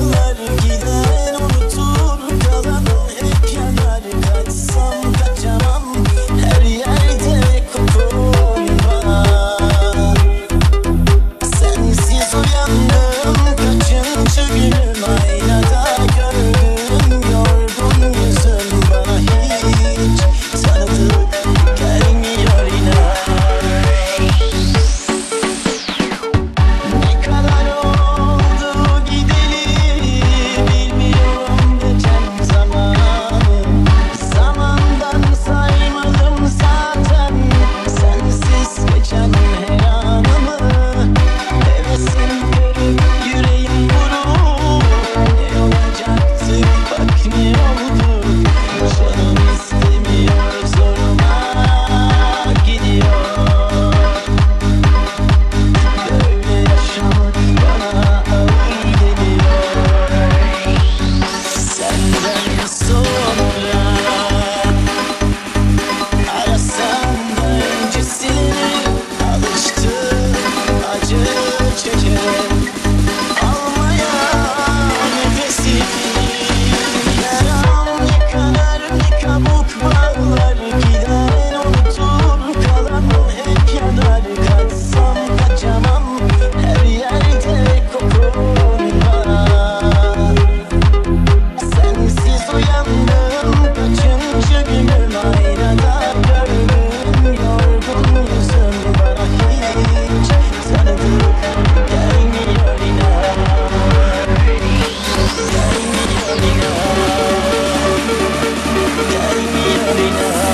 love. بنا يا أميرنا.